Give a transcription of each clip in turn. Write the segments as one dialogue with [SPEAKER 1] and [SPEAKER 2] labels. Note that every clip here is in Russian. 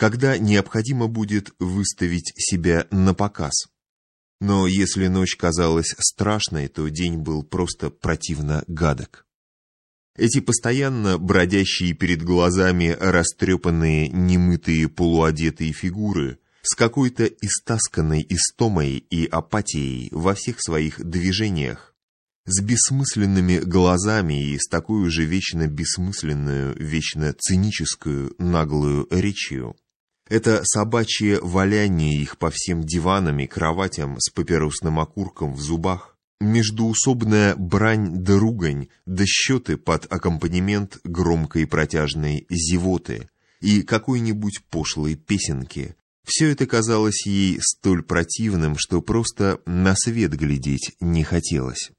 [SPEAKER 1] когда необходимо будет выставить себя на показ. Но если ночь казалась страшной, то день был просто противно гадок. Эти постоянно бродящие перед глазами растрепанные, немытые, полуодетые фигуры с какой-то истасканной истомой и апатией во всех своих движениях, с бессмысленными глазами и с такой же вечно бессмысленную, вечно циническую, наглую речью. Это собачье валяние их по всем диванам и кроватям с папиросным окурком в зубах, междуусобная брань да ругань, да счеты под аккомпанемент громкой протяжной зевоты и какой-нибудь пошлой песенки. Все это казалось ей столь противным, что просто на свет глядеть не хотелось.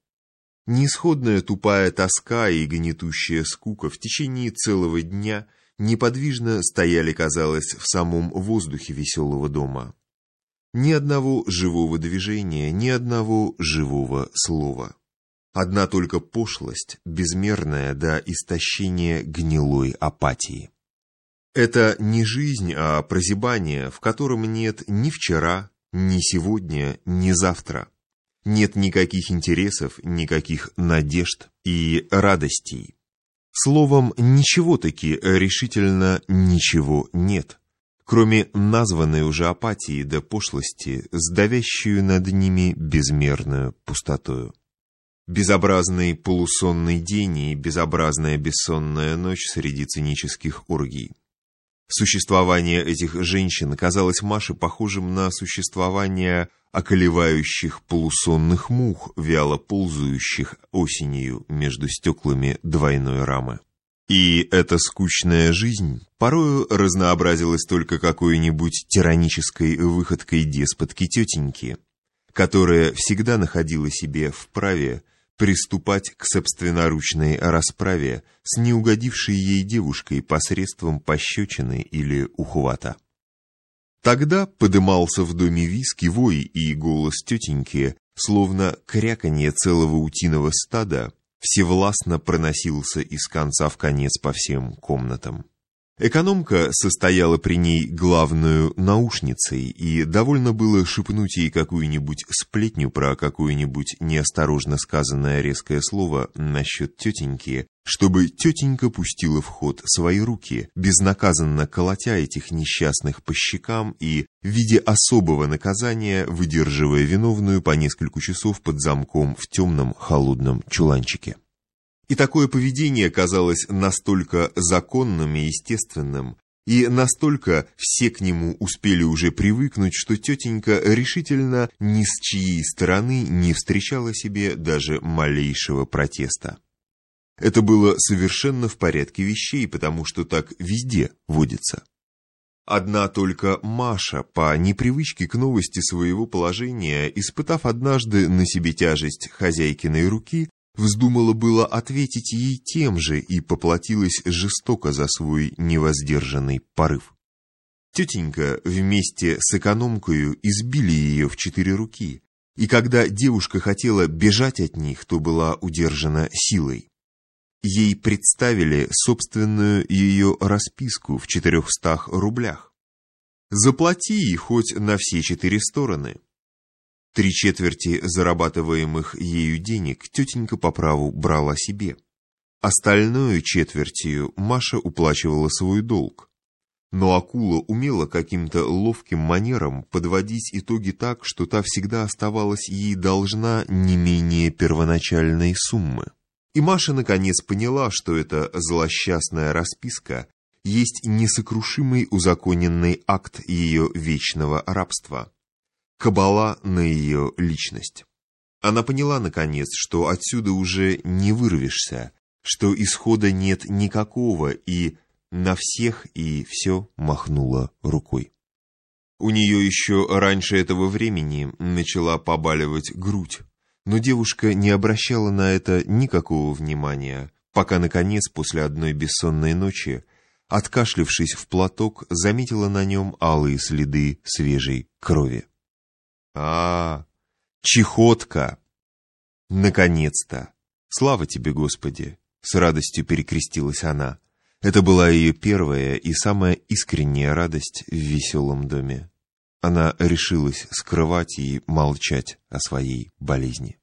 [SPEAKER 1] Неисходная тупая тоска и гнетущая скука в течение целого дня – неподвижно стояли, казалось, в самом воздухе веселого дома. Ни одного живого движения, ни одного живого слова. Одна только пошлость, безмерная до истощения гнилой апатии. Это не жизнь, а прозябание, в котором нет ни вчера, ни сегодня, ни завтра. Нет никаких интересов, никаких надежд и радостей. Словом, ничего-таки решительно ничего нет, кроме названной уже апатии до пошлости, сдавящую над ними безмерную пустотою. Безобразный полусонный день и безобразная бессонная ночь среди цинических оргий. Существование этих женщин казалось Маше похожим на существование околевающих полусонных мух, вяло ползающих осенью между стеклами двойной рамы. И эта скучная жизнь порою разнообразилась только какой-нибудь тиранической выходкой деспотки-тетеньки, которая всегда находила себе вправе приступать к собственноручной расправе с неугодившей ей девушкой посредством пощечины или ухвата. Тогда подымался в доме виски вой и голос тетеньки, словно кряканье целого утиного стада, всевластно проносился из конца в конец по всем комнатам. Экономка состояла при ней главную наушницей, и довольно было шепнуть ей какую-нибудь сплетню про какое-нибудь неосторожно сказанное резкое слово насчет тетеньки, чтобы тетенька пустила в ход свои руки, безнаказанно колотя этих несчастных по щекам и, в виде особого наказания, выдерживая виновную по несколько часов под замком в темном холодном чуланчике. И такое поведение казалось настолько законным и естественным, и настолько все к нему успели уже привыкнуть, что тетенька решительно ни с чьей стороны не встречала себе даже малейшего протеста. Это было совершенно в порядке вещей, потому что так везде водится. Одна только Маша, по непривычке к новости своего положения, испытав однажды на себе тяжесть хозяйкиной руки, Вздумала было ответить ей тем же и поплатилась жестоко за свой невоздержанный порыв. Тетенька вместе с экономкою избили ее в четыре руки, и когда девушка хотела бежать от них, то была удержана силой. Ей представили собственную ее расписку в четырехстах рублях. Заплати хоть на все четыре стороны. Три четверти зарабатываемых ею денег тетенька по праву брала себе. Остальную четвертью Маша уплачивала свой долг. Но акула умела каким-то ловким манером подводить итоги так, что та всегда оставалась ей должна не менее первоначальной суммы. И Маша наконец поняла, что эта злосчастная расписка есть несокрушимый узаконенный акт ее вечного рабства кабала на ее личность. Она поняла, наконец, что отсюда уже не вырвешься, что исхода нет никакого, и на всех и все махнула рукой. У нее еще раньше этого времени начала побаливать грудь, но девушка не обращала на это никакого внимания, пока, наконец, после одной бессонной ночи, откашлившись в платок, заметила на нем алые следы свежей крови. А, чехотка! Наконец-то! Слава тебе, Господи! С радостью перекрестилась она. Это была ее первая и самая искренняя радость в веселом доме. Она решилась скрывать и молчать о своей болезни.